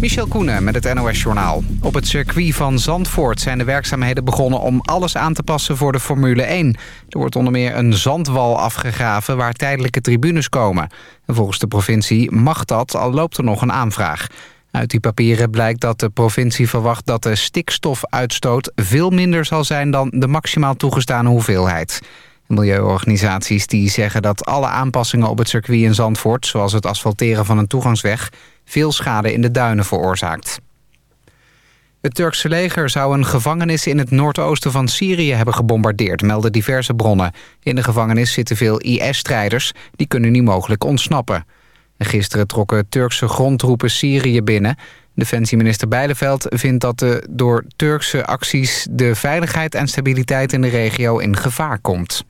Michel Koenen met het NOS-journaal. Op het circuit van Zandvoort zijn de werkzaamheden begonnen om alles aan te passen voor de Formule 1. Er wordt onder meer een zandwal afgegraven waar tijdelijke tribunes komen. En volgens de provincie mag dat, al loopt er nog een aanvraag. Uit die papieren blijkt dat de provincie verwacht dat de stikstofuitstoot veel minder zal zijn dan de maximaal toegestane hoeveelheid. Milieuorganisaties die zeggen dat alle aanpassingen op het circuit in Zandvoort... zoals het asfalteren van een toegangsweg veel schade in de duinen veroorzaakt. Het Turkse leger zou een gevangenis in het noordoosten van Syrië hebben gebombardeerd, melden diverse bronnen. In de gevangenis zitten veel IS-strijders, die kunnen niet mogelijk ontsnappen. gisteren trokken Turkse grondtroepen Syrië binnen. Defensieminister Bijleveld vindt dat de door Turkse acties de veiligheid en stabiliteit in de regio in gevaar komt.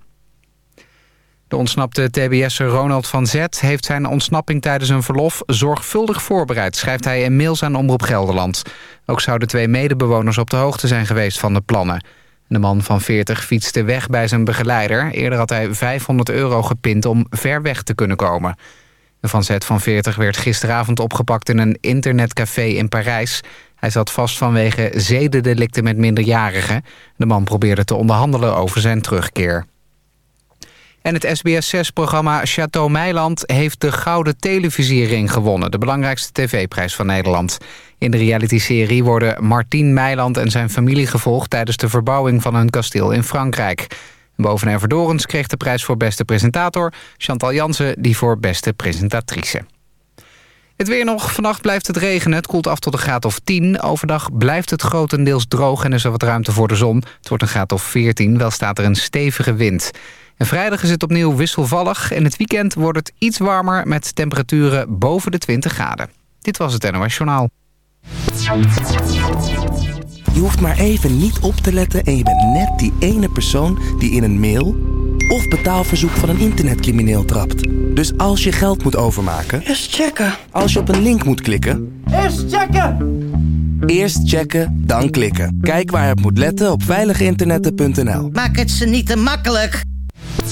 De ontsnapte TBS'er Ronald van Zet heeft zijn ontsnapping tijdens een verlof zorgvuldig voorbereid, schrijft hij in mails aan Omroep Gelderland. Ook zouden twee medebewoners op de hoogte zijn geweest van de plannen. De man van 40 fietste weg bij zijn begeleider. Eerder had hij 500 euro gepind om ver weg te kunnen komen. De Van Zet van 40 werd gisteravond opgepakt in een internetcafé in Parijs. Hij zat vast vanwege zedendelicten met minderjarigen. De man probeerde te onderhandelen over zijn terugkeer. En het SBS6-programma Chateau Meiland heeft de Gouden Televisiering gewonnen. De belangrijkste tv-prijs van Nederland. In de realityserie worden Martien Meiland en zijn familie gevolgd... tijdens de verbouwing van hun kasteel in Frankrijk. Boven en Verdorens kreeg de prijs voor beste presentator... Chantal Jansen die voor beste presentatrice. Het weer nog. Vannacht blijft het regenen. Het koelt af tot een graad of 10. Overdag blijft het grotendeels droog en is er wat ruimte voor de zon. Het wordt een graad of 14. Wel staat er een stevige wind. En vrijdag is het opnieuw wisselvallig. En het weekend wordt het iets warmer met temperaturen boven de 20 graden. Dit was het NOS Journaal. Je hoeft maar even niet op te letten en je bent net die ene persoon die in een mail of betaalverzoek van een internetcrimineel trapt. Dus als je geld moet overmaken... Eerst checken. Als je op een link moet klikken... Eerst checken! Eerst checken, dan klikken. Kijk waar het moet letten op veiliginternetten.nl. Maak het ze niet te makkelijk.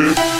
Baby.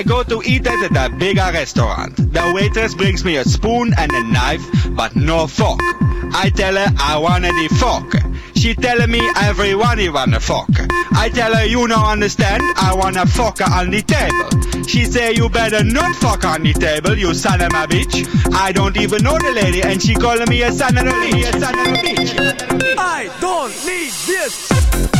I go to eat at a bigger restaurant. The waitress brings me a spoon and a knife, but no fork. I tell her I want the fork. She telling me everyone you want a fork. I tell her you don't understand, I want a fork on the table. She say you better not fuck on the table, you son of a bitch. I don't even know the lady, and she calling me. A son of a bitch. I don't need this.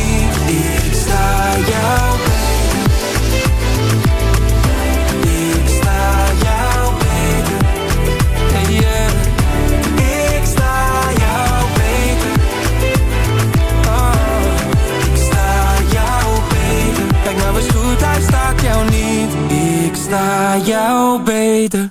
Jou beter.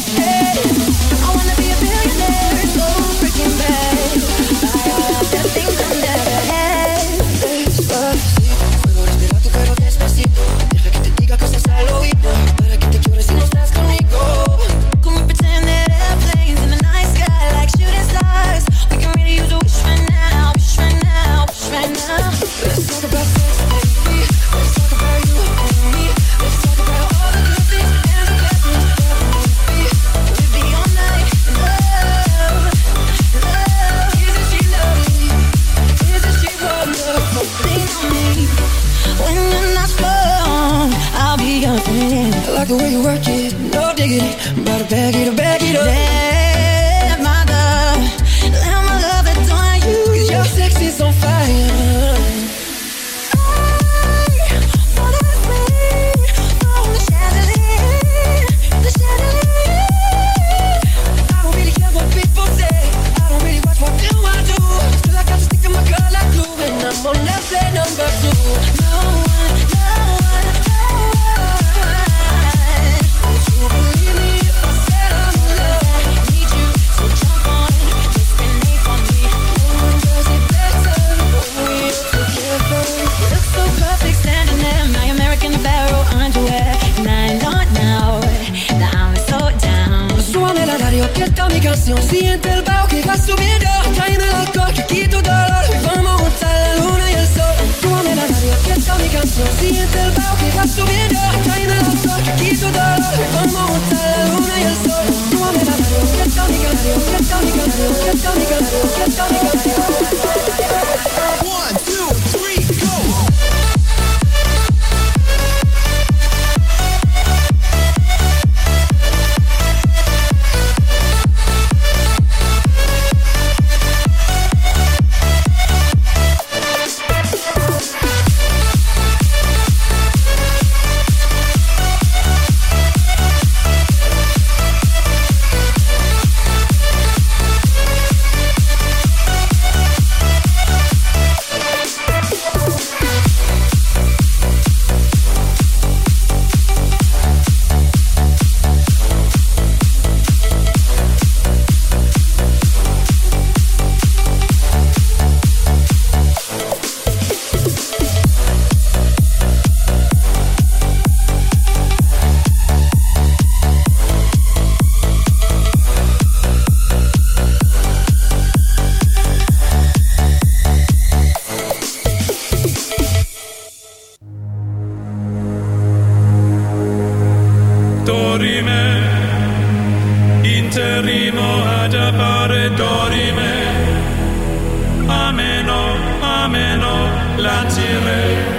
la tireremo,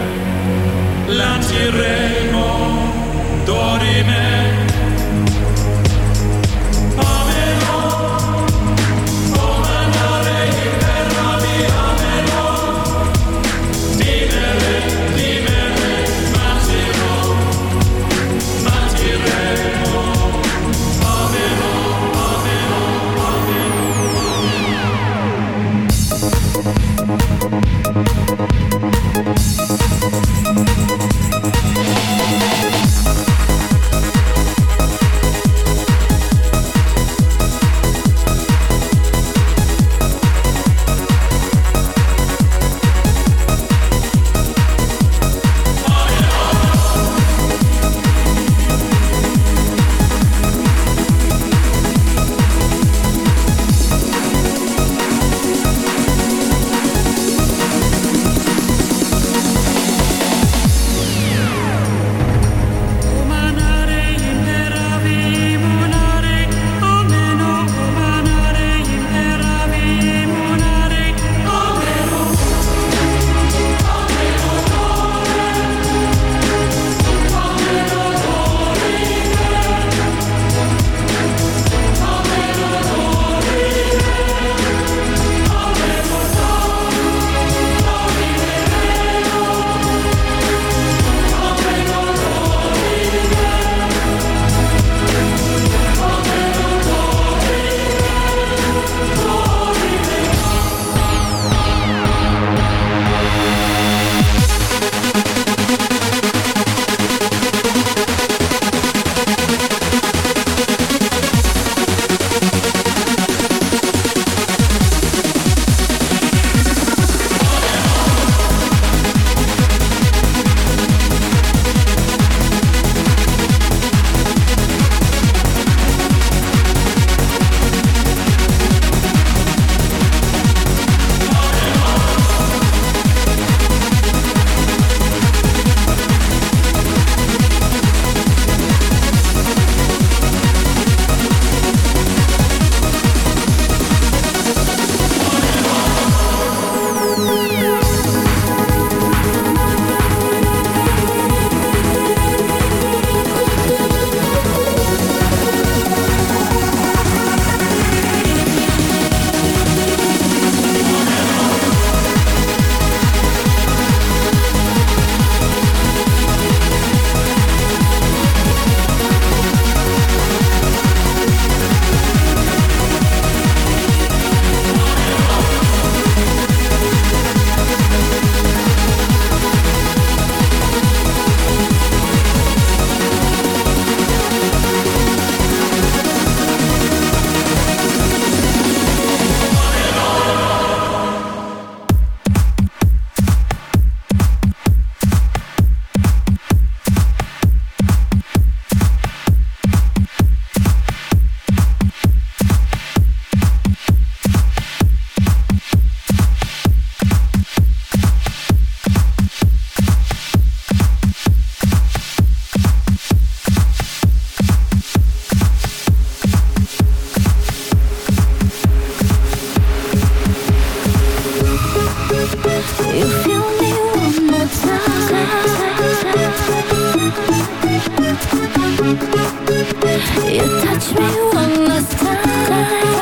la tireremo, dorime. You touch me one last time.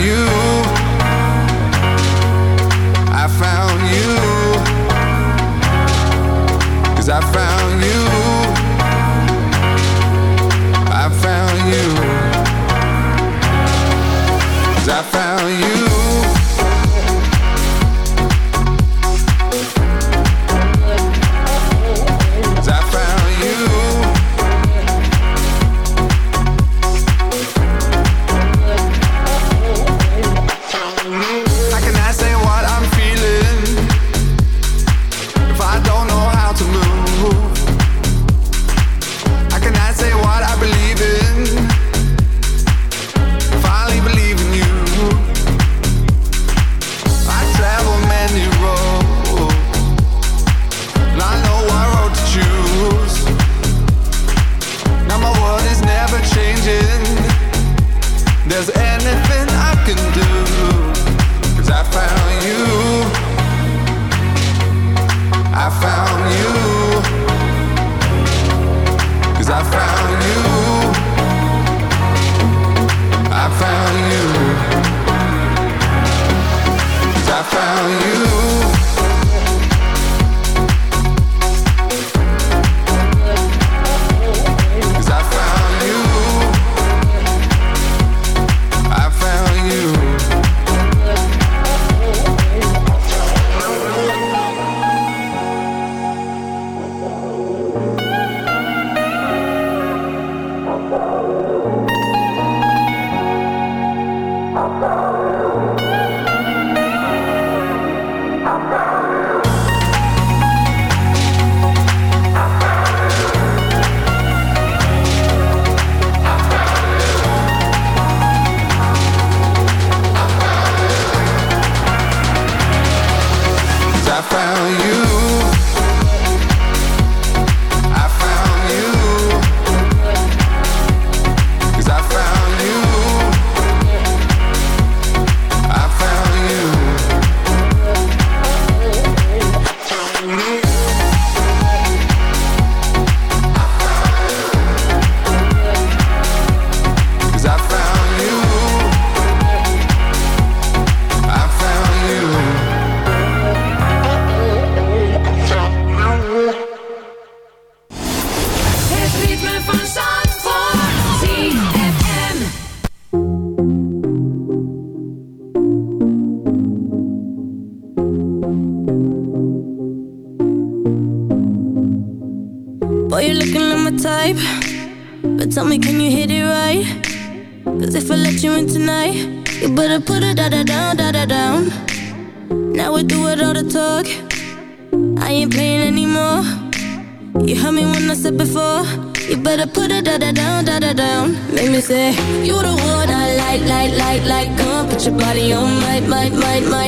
you. I found I found you. I found I found you. Say, You the one I like, like, like, like. Come put your body on, might, might, might, might.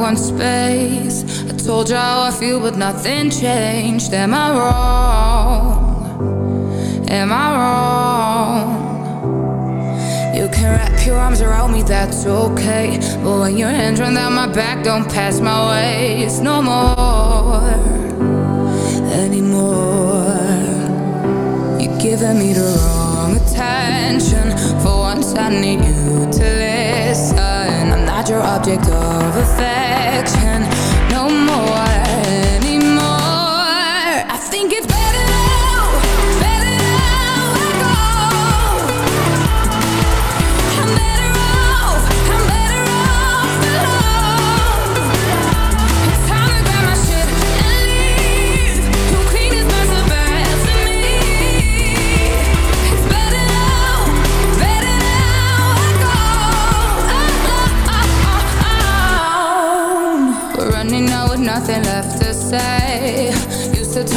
Want space. I told you how I feel, but nothing changed. Am I wrong? Am I wrong? You can wrap your arms around me, that's okay. But when your hands run down my back, don't pass my way. It's no more anymore. You're giving me the wrong attention. For once, I need you to your object of affection.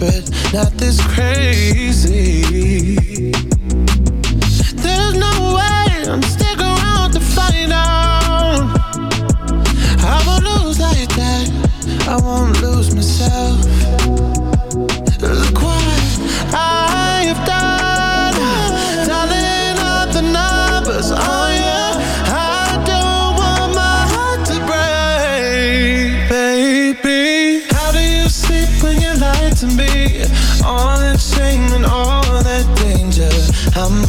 but not this crazy. There's no way I'm stick around to find out. I won't lose like that. I won't lose.